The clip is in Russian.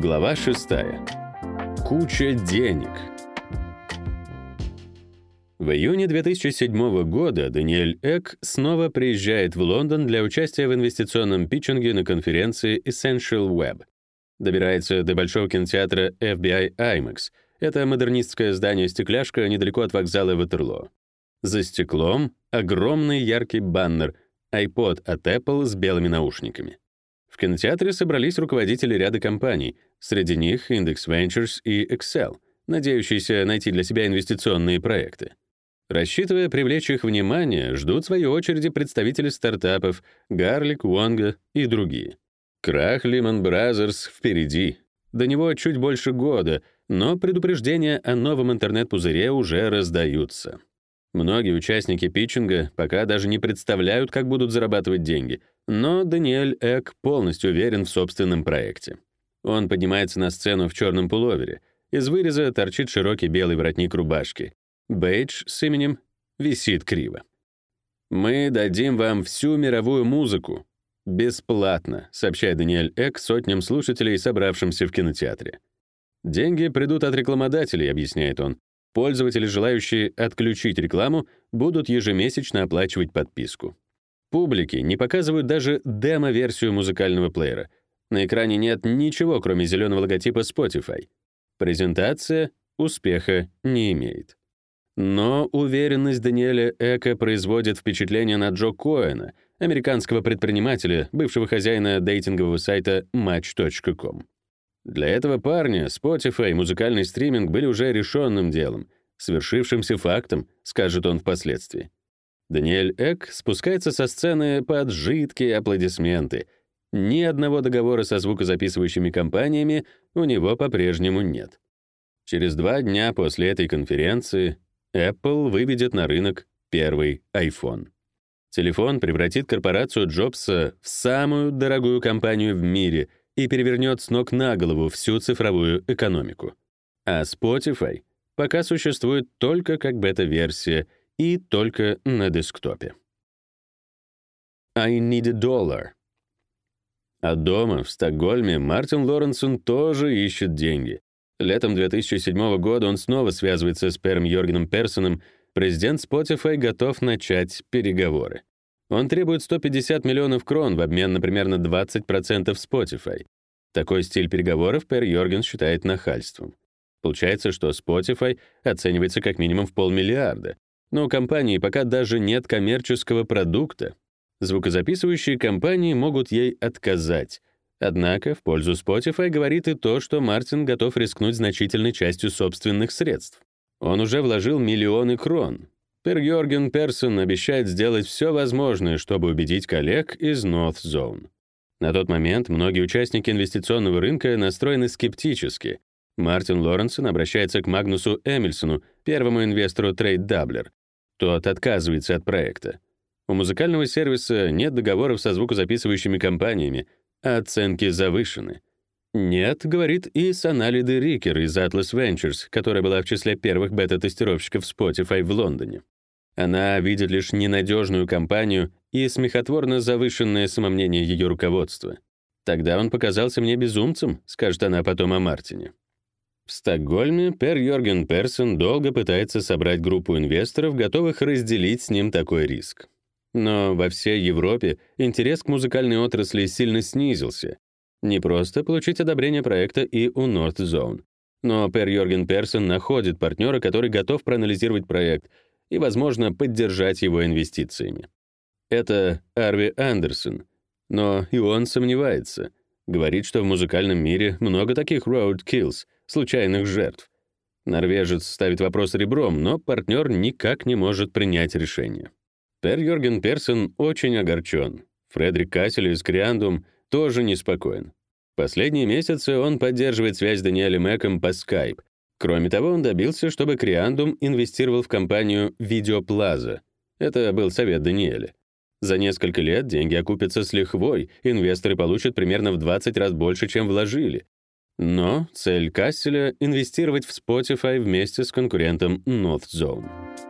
Глава 6. Куча денег. В июне 2007 года Даниэль Эк снова приезжает в Лондон для участия в инвестиционном питчинге на конференции Essential Web. Добирается до большого кинотеатра FBI IMAX. Это модернистское здание-стекляшка недалеко от вокзала Ватерлоо. За стеклом огромный яркий баннер iPod от Apple с белыми наушниками. Кинотеатре собрались руководители ряда компаний, среди них Index Ventures и Excel, надеющиеся найти для себя инвестиционные проекты. Рассчитывая привлечь их внимание, ждут в свою очередь представители стартапов Garlic, Wonga и другие. Крах Lehman Brothers впереди. До него чуть больше года, но предупреждения о новом интернет-пузыре уже раздаются. Многие участники питчинга пока даже не представляют, как будут зарабатывать деньги, но Даниэль Эк полностью уверен в собственном проекте. Он поднимается на сцену в черном пуловере. Из выреза торчит широкий белый воротник рубашки. Бейдж с именем висит криво. «Мы дадим вам всю мировую музыку. Бесплатно», сообщает Даниэль Эк сотням слушателей, собравшимся в кинотеатре. «Деньги придут от рекламодателей», — объясняет он. Пользователи, желающие отключить рекламу, будут ежемесячно оплачивать подписку. Публике не показывают даже демо-версию музыкального плеера. На экране нет ничего, кроме зеленого логотипа Spotify. Презентация успеха не имеет. Но уверенность Даниэля Эка производит впечатление на Джо Коэна, американского предпринимателя, бывшего хозяина дейтингового сайта Match.com. Для этого парня Spotify и музыкальный стриминг были уже решенным делом, свершившимся фактом, скажет он впоследствии. Даниэль Эк спускается со сцены под жидкие аплодисменты. Ни одного договора со звукозаписывающими компаниями у него по-прежнему нет. Через два дня после этой конференции Apple выведет на рынок первый iPhone. Телефон превратит корпорацию Джобса в самую дорогую компанию в мире — и перевернет с ног на голову всю цифровую экономику. А Spotify пока существует только как бета-версия и только на десктопе. I need a dollar. А дома, в Стокгольме, Мартин Лоренсон тоже ищет деньги. Летом 2007 года он снова связывается с Пером Йоргеном Персоном. Президент Spotify готов начать переговоры. Он требует 150 миллионов крон в обмен на примерно 20% Spotify. Такой стиль переговоров Пер Йорген считает нахальством. Получается, что Spotify оценивается как минимум в полмиллиарда, но у компании пока даже нет коммерческого продукта. Звукозаписывающие компании могут ей отказать. Однако в пользу Spotify говорит и то, что Мартин готов рискнуть значительной частью собственных средств. Он уже вложил миллионы крон, Пер Йорген Персон обещает сделать все возможное, чтобы убедить коллег из North Zone. На тот момент многие участники инвестиционного рынка настроены скептически. Мартин Лоренсон обращается к Магнусу Эмильсону, первому инвестору Trade Doubler. Тот отказывается от проекта. У музыкального сервиса нет договоров со звукозаписывающими компаниями, а оценки завышены. Нет, говорит и Санали де Рикер из Atlas Ventures, которая была в числе первых бета-тестировщиков Spotify в Лондоне. Она видит лишь ненадежную компанию и смехотворно завышенное самомнение ее руководства. Тогда он показался мне безумцем, скажет она потом о Мартине. В Стокгольме Пер Йорген Персон долго пытается собрать группу инвесторов, готовых разделить с ним такой риск. Но во всей Европе интерес к музыкальной отрасли сильно снизился, не просто получить одобрение проекта и у North Zone. Но Пер Йорген Персон находит партнера, который готов проанализировать проект и, возможно, поддержать его инвестициями. Это Арви Андерсон, но и он сомневается. Говорит, что в музыкальном мире много таких roadkills, случайных жертв. Норвежец ставит вопрос ребром, но партнер никак не может принять решение. Пер Йорген Персон очень огорчен. Фредерик Кассель из Криандум тоже неспокоен. Последние месяцы он поддерживает связь с Даниэлем Мэком по Skype. Кроме того, он добился, чтобы Криандум инвестировал в компанию Videoplaza. Это был совет Даниэля. За несколько лет деньги окупятся с лихвой, инвесторы получат примерно в 20 раз больше, чем вложили. Но цель Касселя — инвестировать в Spotify вместе с конкурентом North Zone.